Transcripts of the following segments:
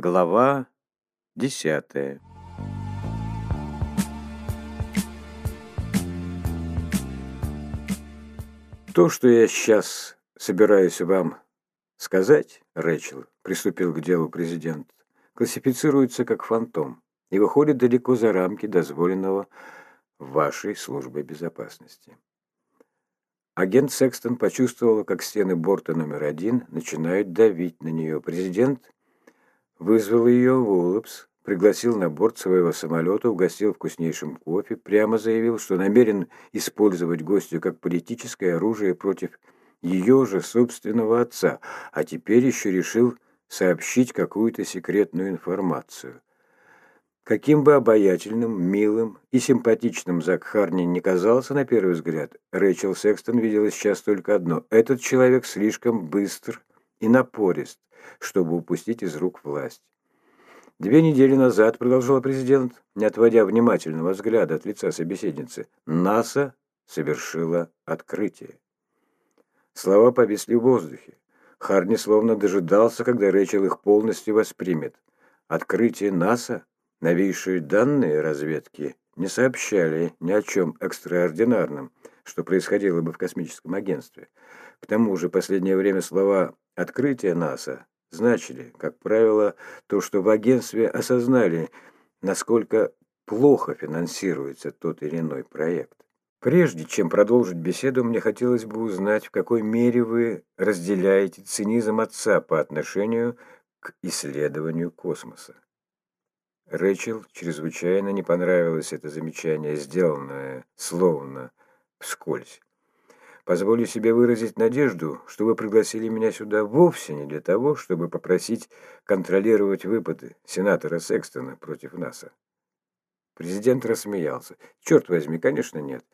Глава десятая То, что я сейчас собираюсь вам сказать, Рэчел, приступил к делу президент, классифицируется как фантом и выходит далеко за рамки дозволенного вашей службой безопасности. Агент Секстон почувствовала, как стены борта номер один начинают давить на нее. Президент вызвал ее Улапс, пригласил на борт своего самолета, угостил вкуснейшим кофе, прямо заявил, что намерен использовать гостю как политическое оружие против ее же собственного отца, а теперь еще решил сообщить какую-то секретную информацию. Каким бы обаятельным, милым и симпатичным Зак Харни не казался на первый взгляд, Рэйчел Секстон видела сейчас только одно. Этот человек слишком быстр и напорист, чтобы упустить из рук власть. Две недели назад, продолжал президент, не отводя внимательного взгляда от лица собеседницы, НАСА совершила открытие. Слова повисли в воздухе. Харни словно дожидался, когда Рэйчел их полностью воспримет. Открытие НАСА Новейшие данные разведки не сообщали ни о чем экстраординарном, что происходило бы в космическом агентстве. К тому же последнее время слова «открытие НАСА» значили, как правило, то, что в агентстве осознали, насколько плохо финансируется тот или иной проект. Прежде чем продолжить беседу, мне хотелось бы узнать, в какой мере вы разделяете цинизм отца по отношению к исследованию космоса. Рэчел чрезвычайно не понравилось это замечание, сделанное словно вскользь. Позволю себе выразить надежду, что вы пригласили меня сюда вовсе не для того, чтобы попросить контролировать выпады сенатора Секстона против НАСА. Президент рассмеялся. Черт возьми, конечно, нет.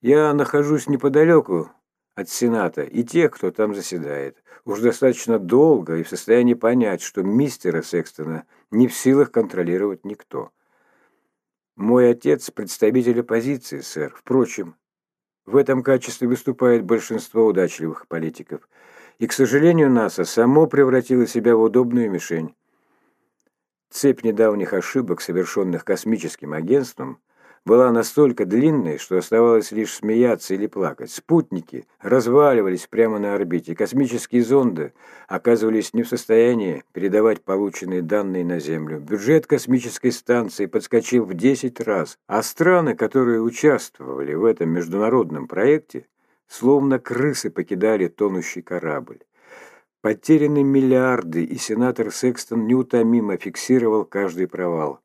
Я нахожусь неподалеку от Сената и тех, кто там заседает. Уж достаточно долго и в состоянии понять, что мистера Секстона не в силах контролировать никто. Мой отец – представитель оппозиции, сэр. Впрочем, в этом качестве выступает большинство удачливых политиков. И, к сожалению, НАСА само превратило себя в удобную мишень. Цепь недавних ошибок, совершенных космическим агентством – была настолько длинной, что оставалось лишь смеяться или плакать. Спутники разваливались прямо на орбите. Космические зонды оказывались не в состоянии передавать полученные данные на Землю. Бюджет космической станции подскочил в 10 раз, а страны, которые участвовали в этом международном проекте, словно крысы покидали тонущий корабль. Потеряны миллиарды, и сенатор Секстон неутомимо фиксировал каждый провал,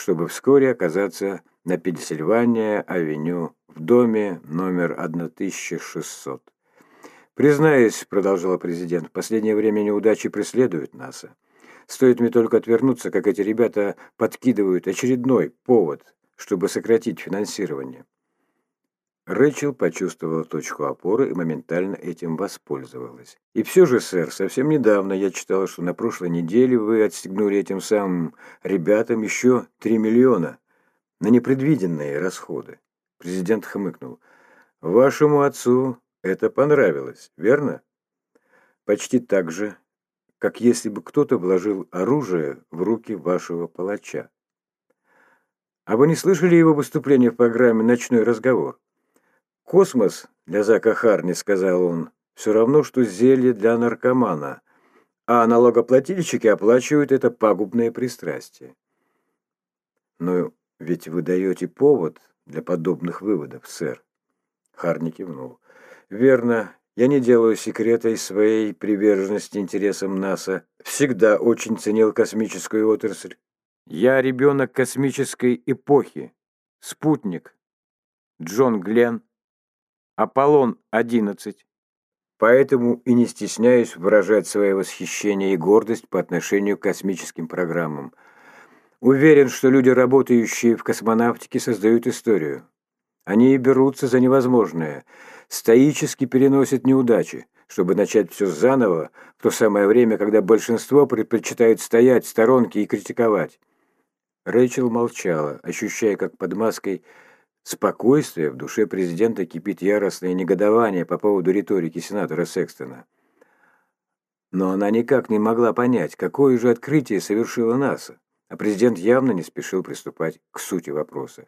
чтобы вскоре оказаться на Пенсильвания-авеню в доме номер 1600. «Признаюсь», — продолжал президент, — «в последнее время неудачи преследуют НАСА. Стоит мне только отвернуться, как эти ребята подкидывают очередной повод, чтобы сократить финансирование». Рэчел почувствовала точку опоры и моментально этим воспользовалась. «И все же, сэр, совсем недавно я читала, что на прошлой неделе вы отстегнули этим самым ребятам еще 3 миллиона на непредвиденные расходы. Президент хмыкнул. Вашему отцу это понравилось, верно? Почти так же, как если бы кто-то вложил оружие в руки вашего палача. А вы не слышали его выступление в программе «Ночной разговор»? «Космос для Зака Харни», — сказал он, — «все равно, что зелье для наркомана, а налогоплательщики оплачивают это пагубное пристрастие». Но ведь вы даете повод для подобных выводов, сэр. Харни кивнул. Верно. Я не делаю секрета из своей приверженности интересам НАСА. Всегда очень ценил космическую отрасль. Я ребенок космической эпохи. Спутник. Джон Гленн. Аполлон-11. Поэтому и не стесняюсь выражать свое восхищение и гордость по отношению к космическим программам – Уверен, что люди, работающие в космонавтике, создают историю. Они берутся за невозможное, стоически переносят неудачи, чтобы начать все заново в то самое время, когда большинство предпочитают стоять в сторонке и критиковать. Рэйчел молчала, ощущая, как под маской спокойствия в душе президента кипит яростное негодование по поводу риторики сенатора Секстона. Но она никак не могла понять, какое же открытие совершила НАСА, а президент явно не спешил приступать к сути вопроса.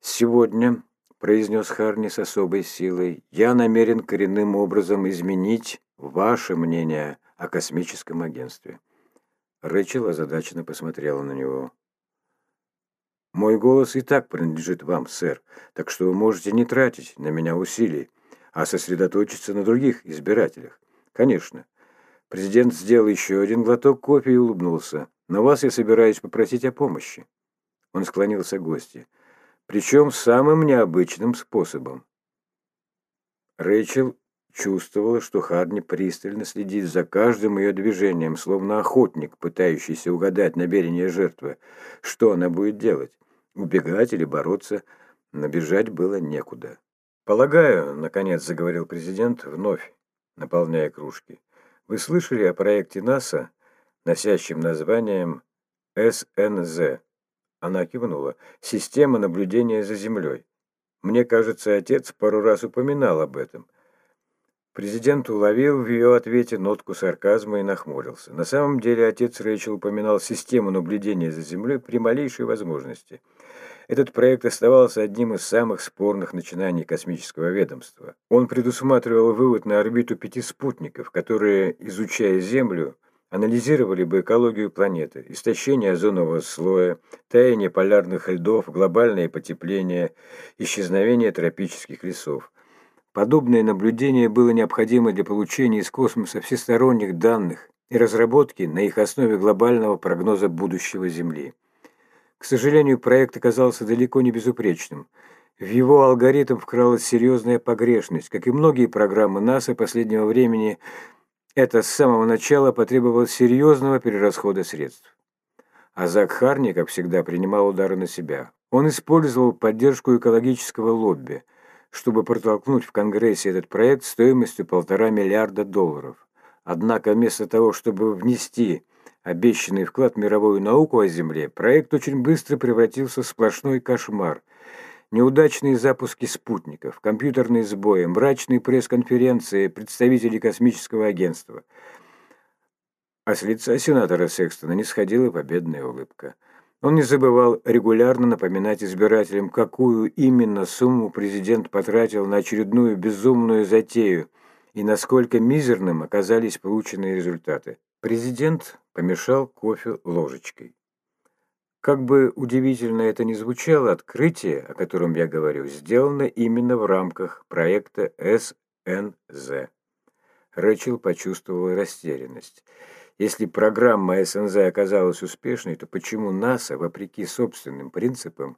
«Сегодня», — произнес Харни с особой силой, — «я намерен коренным образом изменить ваше мнение о космическом агентстве». Рэчел озадаченно посмотрела на него. «Мой голос и так принадлежит вам, сэр, так что вы можете не тратить на меня усилий, а сосредоточиться на других избирателях. Конечно, Президент сделал еще один глоток кофе и улыбнулся. «На вас я собираюсь попросить о помощи». Он склонился к гости. Причем самым необычным способом. Рэйчел чувствовала, что Хардни пристально следит за каждым ее движением, словно охотник, пытающийся угадать намерение жертвы. Что она будет делать? Убегать или бороться? Набежать было некуда. «Полагаю», — наконец заговорил президент, вновь наполняя кружки, вы слышали о проекте НАСА, носящем названием СНЗ? Она кивнула. Система наблюдения за Землей. Мне кажется, отец пару раз упоминал об этом. Президент уловил в ее ответе нотку сарказма и нахмурился. На самом деле отец Рэйчел упоминал систему наблюдения за Землей при малейшей возможности – этот проект оставался одним из самых спорных начинаний космического ведомства. Он предусматривал вывод на орбиту пяти спутников, которые, изучая Землю, анализировали бы экологию планеты, истощение озонового слоя, таяние полярных льдов, глобальное потепление, исчезновение тропических лесов. Подобное наблюдение было необходимо для получения из космоса всесторонних данных и разработки на их основе глобального прогноза будущего Земли. К сожалению, проект оказался далеко не безупречным. В его алгоритм вкралась серьезная погрешность. Как и многие программы НАСА последнего времени, это с самого начала потребовало серьезного перерасхода средств. А Зак Харни, как всегда, принимал удары на себя. Он использовал поддержку экологического лобби, чтобы протолкнуть в Конгрессе этот проект стоимостью полтора миллиарда долларов. Однако вместо того, чтобы внести обещанный вклад в мировую науку о Земле, проект очень быстро превратился в сплошной кошмар. Неудачные запуски спутников, компьютерные сбои, мрачные пресс-конференции представителей космического агентства. А с лица сенатора Секстона не сходила победная улыбка. Он не забывал регулярно напоминать избирателям, какую именно сумму президент потратил на очередную безумную затею и насколько мизерным оказались полученные результаты. Президент помешал кофе ложечкой. Как бы удивительно это ни звучало, открытие, о котором я говорю, сделано именно в рамках проекта СНЗ. Рэчел почувствовала растерянность. Если программа СНЗ оказалась успешной, то почему НАСА, вопреки собственным принципам,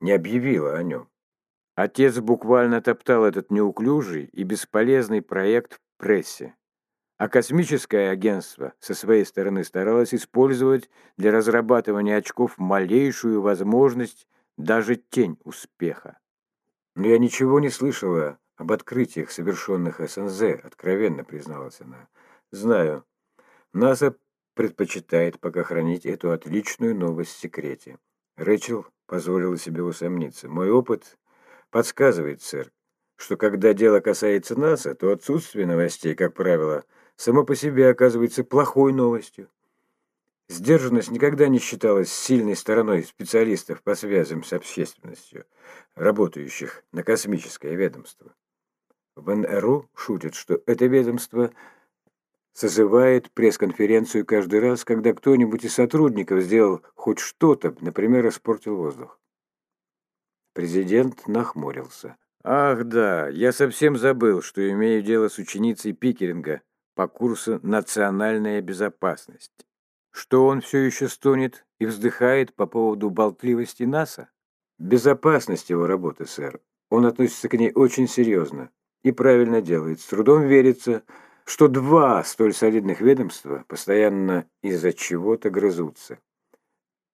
не объявила о нем? Отец буквально топтал этот неуклюжий и бесполезный проект в прессе. А космическое агентство со своей стороны старалось использовать для разрабатывания очков малейшую возможность, даже тень успеха. Но я ничего не слышала об открытиях, совершенных СНЗ, откровенно призналась она. Знаю. НАСА предпочитает пока хранить эту отличную новость в секрете. Рэчел позволила себе усомниться. Мой опыт подсказывает, сэр, что когда дело касается НАСА, то отсутствие новостей, как правило, само по себе оказывается плохой новостью. Сдержанность никогда не считалась сильной стороной специалистов по связям с общественностью, работающих на космическое ведомство. В НРУ шутят, что это ведомство созывает пресс-конференцию каждый раз, когда кто-нибудь из сотрудников сделал хоть что-то, например, испортил воздух. Президент нахмурился. «Ах да, я совсем забыл, что имею дело с ученицей Пикеринга», по курсу «Национальная безопасность». Что он все еще стонет и вздыхает по поводу болтливости НАСА? Безопасность его работы, сэр. Он относится к ней очень серьезно и правильно делает. С трудом верится, что два столь солидных ведомства постоянно из-за чего-то грызутся.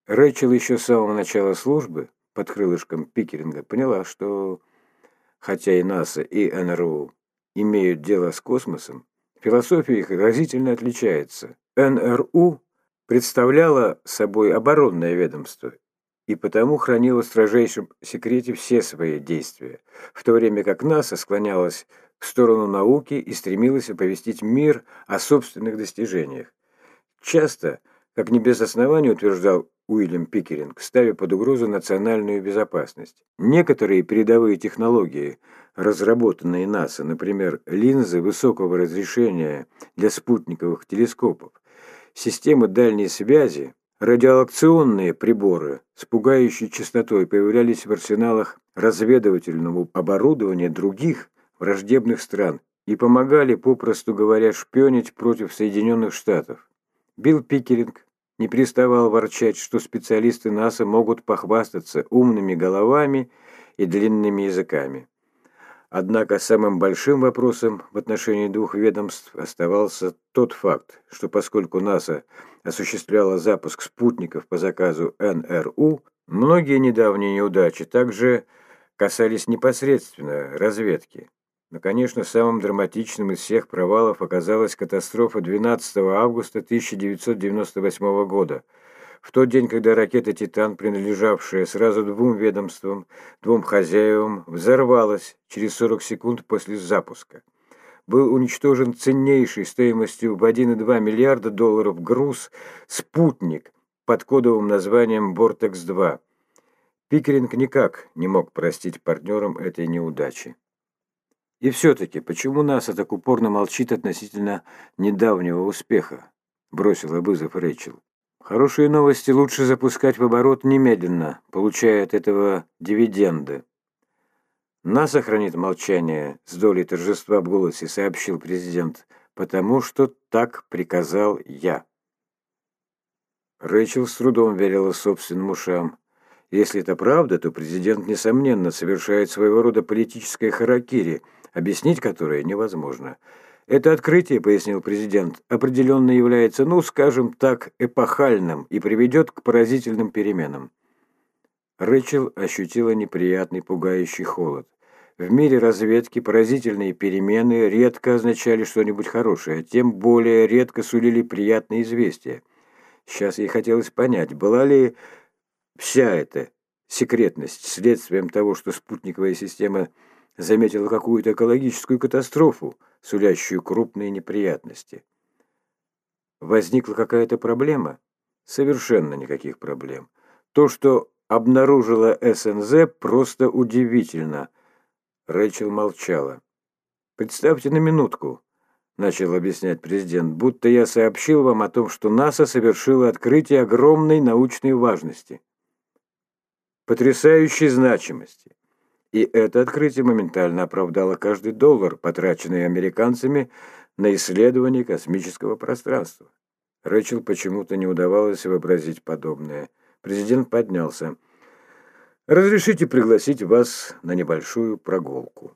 Рэчел еще с самого начала службы под крылышком Пикеринга поняла, что хотя и НАСА, и НРУ имеют дело с космосом, Философия их разительно отличается. НРУ представляла собой оборонное ведомство и потому хранила в строжайшем секрете все свои действия, в то время как НАСА склонялась в сторону науки и стремилась оповестить мир о собственных достижениях. Часто, как не без основания утверждал Уильям Пикеринг, ставя под угрозу национальную безопасность. Некоторые передовые технологии, разработанные НАСА, например, линзы высокого разрешения для спутниковых телескопов, системы дальней связи, радиолокационные приборы с пугающей частотой появлялись в арсеналах разведывательного оборудования других враждебных стран и помогали, попросту говоря, шпионить против Соединенных Штатов. Билл Пикеринг не переставал ворчать, что специалисты НАСА могут похвастаться умными головами и длинными языками. Однако самым большим вопросом в отношении двух ведомств оставался тот факт, что поскольку НАСА осуществляла запуск спутников по заказу НРУ, многие недавние неудачи также касались непосредственно разведки. Но, конечно, самым драматичным из всех провалов оказалась катастрофа 12 августа 1998 года. В тот день, когда ракета «Титан», принадлежавшая сразу двум ведомствам, двум хозяевам, взорвалась через 40 секунд после запуска. Был уничтожен ценнейший стоимостью в 1,2 миллиарда долларов груз «Спутник» под кодовым названием «Бортекс-2». Пикеринг никак не мог простить партнерам этой неудачи. И все-таки, почему НАСА так упорно молчит относительно недавнего успеха? Бросила вызов Рэйчел. Хорошие новости лучше запускать в оборот немедленно, получая от этого дивиденды. НАСА хранит молчание с долей торжества в голосе, сообщил президент, потому что так приказал я. Рэйчел с трудом верила собственным ушам. Если это правда, то президент, несомненно, совершает своего рода политическое харакири – объяснить которое невозможно. Это открытие, пояснил президент, определенно является, ну, скажем так, эпохальным и приведет к поразительным переменам. Рэчел ощутила неприятный пугающий холод. В мире разведки поразительные перемены редко означали что-нибудь хорошее, а тем более редко сулили приятные известия. Сейчас ей хотелось понять, была ли вся эта секретность следствием того, что спутниковая система – заметила какую-то экологическую катастрофу, сулящую крупные неприятности. Возникла какая-то проблема? Совершенно никаких проблем. То, что обнаружила СНЗ, просто удивительно. Рэйчел молчала. «Представьте на минутку», — начал объяснять президент, «будто я сообщил вам о том, что НАСА совершило открытие огромной научной важности, потрясающей значимости. И это открытие моментально оправдало каждый доллар, потраченный американцами на исследование космического пространства. Рэчел почему-то не удавалось вообразить подобное. Президент поднялся. «Разрешите пригласить вас на небольшую прогулку».